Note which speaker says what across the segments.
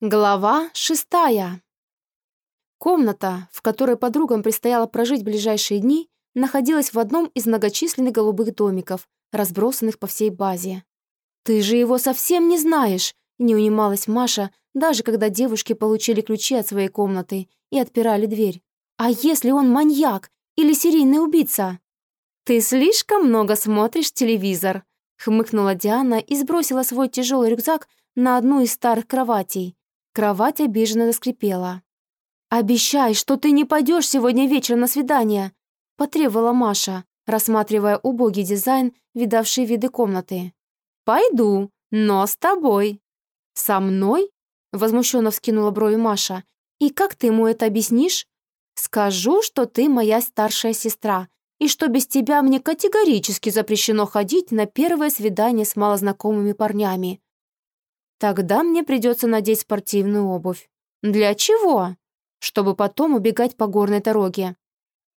Speaker 1: Глава шестая. Комната, в которой подругам предстояло прожить ближайшие дни, находилась в одном из многочисленных голубых домиков, разбросанных по всей базе. «Ты же его совсем не знаешь!» — не унималась Маша, даже когда девушки получили ключи от своей комнаты и отпирали дверь. «А если он маньяк или серийный убийца?» «Ты слишком много смотришь телевизор», — хмыкнула Диана и сбросила свой тяжелый рюкзак на одну из старых кроватей, Кровать обиженно заскрипела. «Обещай, что ты не пойдешь сегодня вечером на свидание!» потребовала Маша, рассматривая убогий дизайн, видавший виды комнаты. «Пойду, но с тобой». «Со мной?» возмущенно вскинула брови Маша. «И как ты ему это объяснишь?» «Скажу, что ты моя старшая сестра, и что без тебя мне категорически запрещено ходить на первое свидание с малознакомыми парнями. Тогда мне придется надеть спортивную обувь. Для чего? Чтобы потом убегать по горной дороге.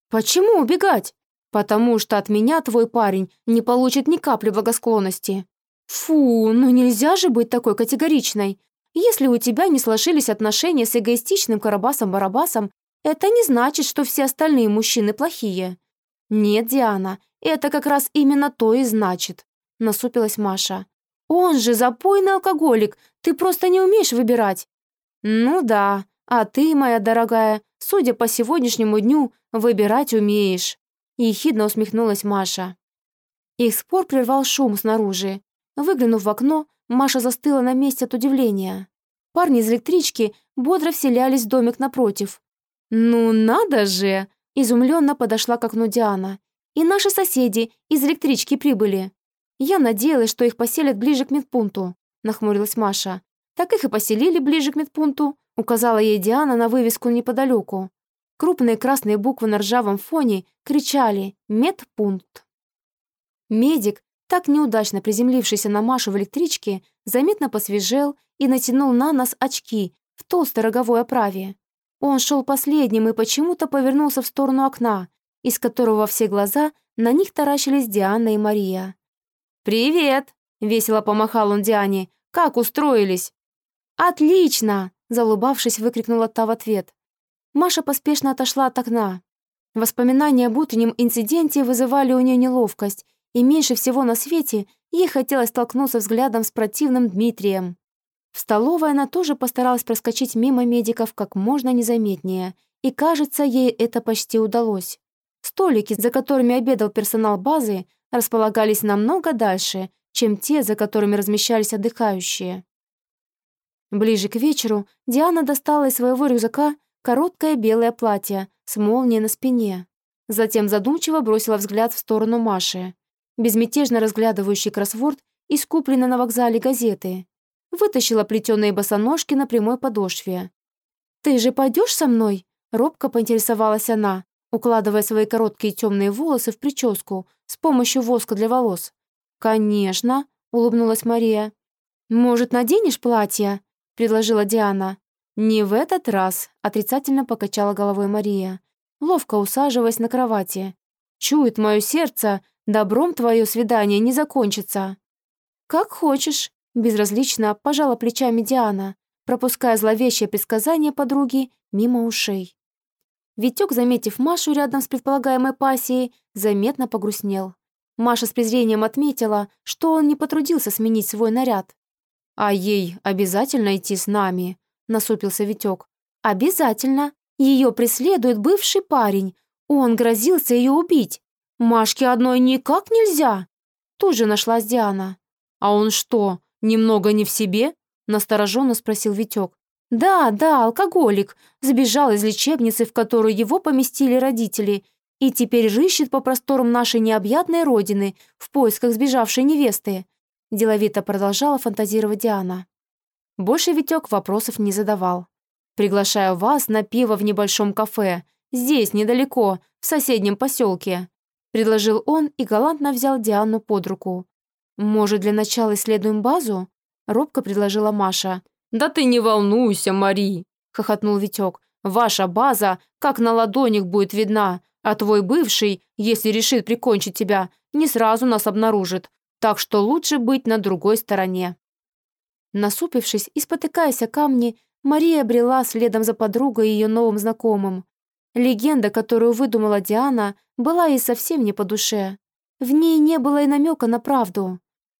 Speaker 1: Почему убегать? Потому что от меня твой парень не получит ни капли благосклонности. Фу, ну нельзя же быть такой категоричной. Если у тебя не сложились отношения с эгоистичным Карабасом-Барабасом, это не значит, что все остальные мужчины плохие. Нет, Диана, это как раз именно то и значит, насупилась Маша. «Он же запойный алкоголик, ты просто не умеешь выбирать». «Ну да, а ты, моя дорогая, судя по сегодняшнему дню, выбирать умеешь», ехидно усмехнулась Маша. Их спор прервал шум снаружи. Выглянув в окно, Маша застыла на месте от удивления. Парни из электрички бодро вселялись в домик напротив. «Ну надо же!» – изумленно подошла к окну Диана. «И наши соседи из электрички прибыли». «Я надеялась, что их поселят ближе к медпункту», — нахмурилась Маша. «Так их и поселили ближе к медпункту», — указала ей Диана на вывеску неподалеку. Крупные красные буквы на ржавом фоне кричали «Медпункт». Медик, так неудачно приземлившийся на Машу в электричке, заметно посвежел и натянул на нос очки в толстой роговой оправе. Он шел последним и почему-то повернулся в сторону окна, из которого все глаза на них таращились Диана и Мария. «Привет!» — весело помахал он Диане. «Как устроились?» «Отлично!» — залубавшись, выкрикнула та в ответ. Маша поспешно отошла от окна. Воспоминания об утреннем инциденте вызывали у нее неловкость, и меньше всего на свете ей хотелось столкнуться взглядом с противным Дмитрием. В столовой она тоже постаралась проскочить мимо медиков как можно незаметнее, и, кажется, ей это почти удалось. Столики, за которыми обедал персонал базы, располагались намного дальше, чем те, за которыми размещались отдыхающие. Ближе к вечеру Диана достала из своего рюкзака короткое белое платье с молнией на спине. Затем задумчиво бросила взгляд в сторону Маши, безмятежно разглядывающей кроссворд из купленной на вокзале газеты. Вытащила плетеные босоножки на прямой подошве. «Ты же пойдешь со мной?» — робко поинтересовалась она, укладывая свои короткие темные волосы в прическу с помощью воска для волос. «Конечно», — улыбнулась Мария. «Может, наденешь платье?» — предложила Диана. «Не в этот раз», — отрицательно покачала головой Мария, ловко усаживаясь на кровати. «Чует мое сердце, добром твое свидание не закончится». «Как хочешь», — безразлично пожала плечами Диана, пропуская зловещее предсказание подруги мимо ушей. Витек, заметив Машу рядом с предполагаемой пассией, заметно погрустнел. Маша с презрением отметила, что он не потрудился сменить свой наряд. «А ей обязательно идти с нами?» — насупился Витек. «Обязательно. Ее преследует бывший парень. Он грозился ее убить. Машке одной никак нельзя!» Тут же нашлась Диана. «А он что, немного не в себе?» — настороженно спросил Витек. Да, да, алкоголик. Сбежал из лечебницы, в которую его поместили родители, и теперь рыщет по просторам нашей необъятной родины в поисках сбежавшей невесты. Деловито продолжала фантазировать Диана. Больше Витек вопросов не задавал. «Приглашаю вас на пиво в небольшом кафе. Здесь, недалеко, в соседнем поселке», — предложил он и галантно взял Диану под руку. «Может, для начала исследуем базу?» — робко предложила Маша. «Да ты не волнуйся, Мари!» — хохотнул Витек. «Ваша база как на ладонях будет видна, а твой бывший, если решит прикончить тебя, не сразу нас обнаружит, так что лучше быть на другой стороне». Насупившись и спотыкаясь о камни, Мария брела следом за подругой и ее новым знакомым. Легенда, которую выдумала Диана, была ей совсем не по душе. В ней не было и намека на правду.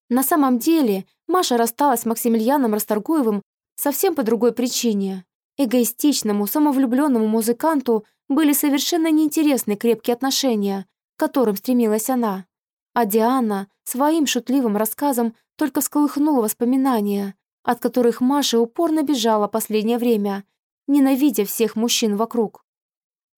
Speaker 1: На самом деле, Маша рассталась с Максимилианом Расторгуевым совсем по другой причине. Эгоистичному, самовлюбленному музыканту были совершенно неинтересны крепкие отношения, к которым стремилась она. А Диана своим шутливым рассказом только всколыхнула воспоминания, от которых Маша упорно бежала последнее время, ненавидя всех мужчин вокруг.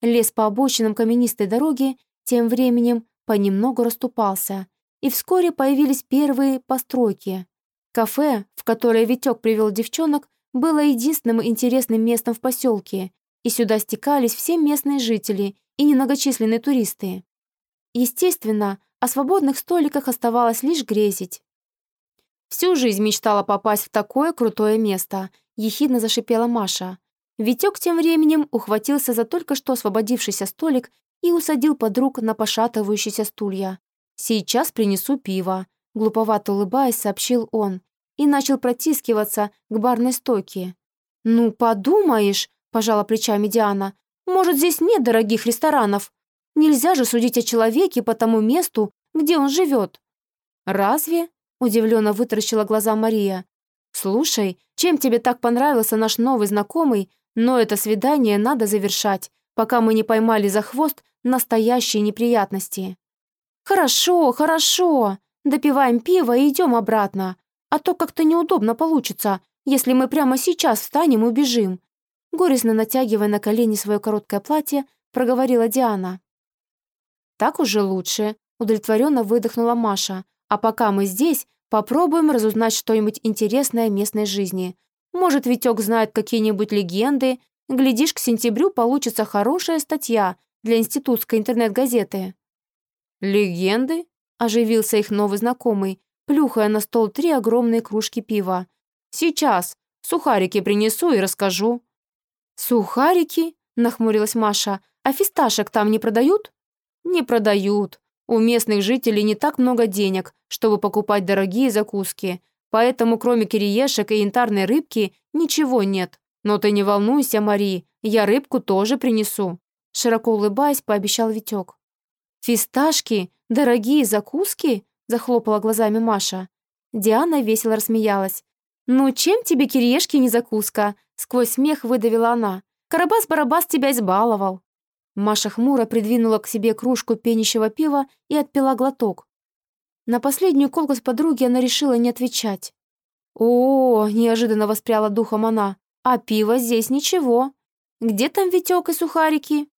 Speaker 1: Лес по обочинам каменистой дороги тем временем понемногу расступался, и вскоре появились первые постройки. Кафе, в которое Витек привел девчонок, было единственным интересным местом в поселке, и сюда стекались все местные жители и немногочисленные туристы. Естественно, о свободных столиках оставалось лишь грезить. «Всю жизнь мечтала попасть в такое крутое место», — ехидно зашипела Маша. Витек тем временем ухватился за только что освободившийся столик и усадил подруг на пошатывающиеся стулья. «Сейчас принесу пиво», — глуповато улыбаясь, сообщил он, и начал протискиваться к барной стойке. «Ну, подумаешь», — пожала плечами Диана, «может, здесь нет дорогих ресторанов? Нельзя же судить о человеке по тому месту, где он живет». «Разве?» — удивленно вытаращила глаза Мария. «Слушай, чем тебе так понравился наш новый знакомый, но это свидание надо завершать, пока мы не поймали за хвост настоящие неприятности». «Хорошо, хорошо. Допиваем пиво и идем обратно. А то как-то неудобно получится, если мы прямо сейчас встанем и убежим». Горестно натягивая на колени свое короткое платье, проговорила Диана. «Так уже лучше», — удовлетворенно выдохнула Маша. «А пока мы здесь, попробуем разузнать что-нибудь интересное о местной жизни. Может, Витек знает какие-нибудь легенды. Глядишь, к сентябрю получится хорошая статья для институтской интернет-газеты». «Легенды?» — оживился их новый знакомый, плюхая на стол три огромные кружки пива. «Сейчас. Сухарики принесу и расскажу». «Сухарики?» — нахмурилась Маша. «А фисташек там не продают?» «Не продают. У местных жителей не так много денег, чтобы покупать дорогие закуски, поэтому кроме кириешек и янтарной рыбки ничего нет. Но ты не волнуйся, Мари, я рыбку тоже принесу», широко улыбаясь, пообещал Витек. «Фисташки? Дорогие закуски?» захлопала глазами Маша. Диана весело рассмеялась. «Ну, чем тебе кириешки не закуска?» Сквозь смех выдавила она. «Карабас-барабас тебя избаловал». Маша хмуро придвинула к себе кружку пенящего пива и отпила глоток. На последнюю колкость подруги она решила не отвечать. «О, неожиданно воспряла духом она. «А пиво здесь ничего. Где там Витек и сухарики?»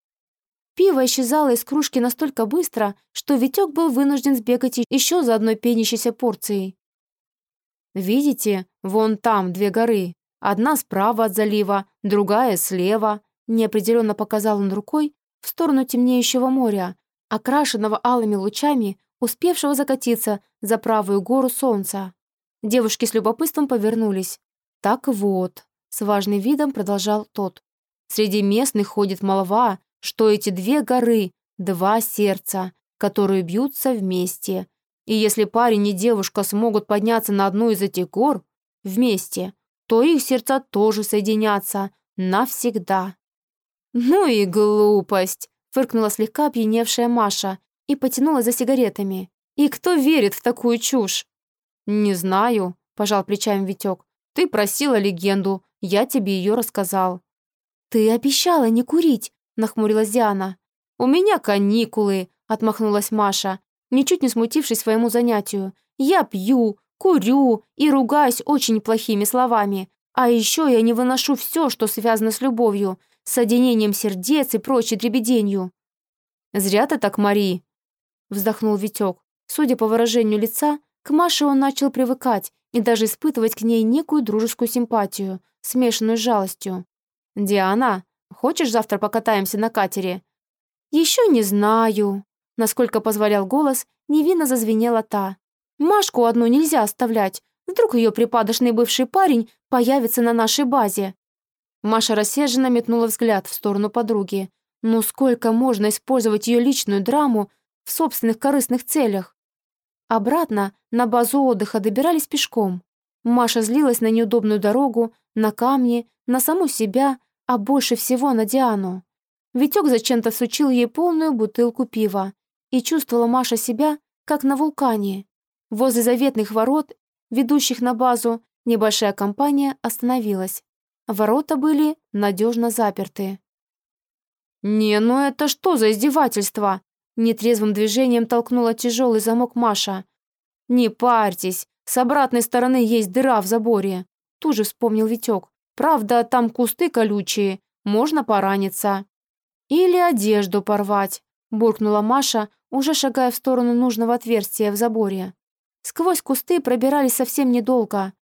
Speaker 1: Пиво исчезало из кружки настолько быстро, что Витек был вынужден сбегать еще за одной пенящейся порцией. «Видите, вон там две горы. Одна справа от залива, другая слева», неопределенно показал он рукой в сторону темнеющего моря, окрашенного алыми лучами, успевшего закатиться за правую гору солнца. Девушки с любопытством повернулись. «Так вот», — с важным видом продолжал тот. «Среди местных ходит молва, что эти две горы — два сердца, которые бьются вместе. И если парень и девушка смогут подняться на одну из этих гор вместе, то их сердца тоже соединятся навсегда. «Ну и глупость!» — фыркнула слегка опьяневшая Маша и потянула за сигаретами. «И кто верит в такую чушь?» «Не знаю», — пожал плечами Витек. «Ты просила легенду, я тебе ее рассказал». «Ты обещала не курить», — нахмурилась Диана. «У меня каникулы», — отмахнулась Маша, ничуть не смутившись своему занятию. «Я пью, курю и ругаюсь очень плохими словами. А еще я не выношу все, что связано с любовью соединением сердец и прочей дребеденью. «Зря ты так, Мари!» — вздохнул Витек. Судя по выражению лица, к Маше он начал привыкать и даже испытывать к ней некую дружескую симпатию, смешанную с жалостью. «Диана, хочешь завтра покатаемся на катере?» «Еще не знаю», — насколько позволял голос, невинно зазвенела та. «Машку одну нельзя оставлять. Вдруг ее припадочный бывший парень появится на нашей базе. Маша рассерженно метнула взгляд в сторону подруги. Ну сколько можно использовать ее личную драму в собственных корыстных целях? Обратно на базу отдыха добирались пешком. Маша злилась на неудобную дорогу, на камни, на саму себя, а больше всего на Диану. Витек зачем-то сучил ей полную бутылку пива, и чувствовала Маша себя, как на вулкане. Возле заветных ворот, ведущих на базу, небольшая компания остановилась. Ворота были надежно заперты. «Не, ну это что за издевательство?» Нетрезвым движением толкнула тяжелый замок Маша. «Не парьтесь, с обратной стороны есть дыра в заборе». Тут же вспомнил Витек. «Правда, там кусты колючие, можно пораниться». «Или одежду порвать», буркнула Маша, уже шагая в сторону нужного отверстия в заборе. Сквозь кусты пробирались совсем недолго.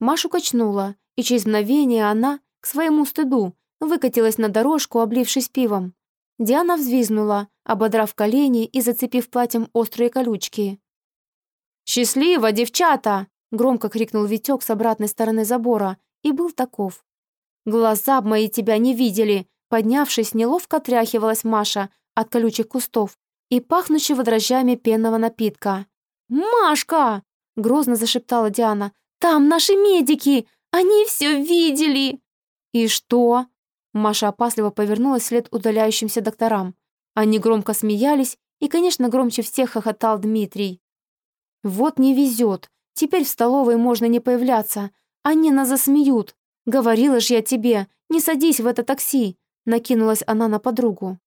Speaker 1: Машу качнула, и через мгновение она, к своему стыду, выкатилась на дорожку, облившись пивом. Диана взвизнула, ободрав колени и зацепив платьем острые колючки. «Счастливо, девчата!» — громко крикнул Витек с обратной стороны забора, и был таков. «Глаза б мои тебя не видели!» Поднявшись, неловко отряхивалась Маша от колючих кустов и пахнущего дрожжами пенного напитка. «Машка!» — грозно зашептала Диана. «Там наши медики! Они все видели!» «И что?» Маша опасливо повернулась вслед удаляющимся докторам. Они громко смеялись, и, конечно, громче всех хохотал Дмитрий. «Вот не везет. Теперь в столовой можно не появляться. Они нас засмеют. Говорила ж я тебе, не садись в это такси!» Накинулась она на подругу.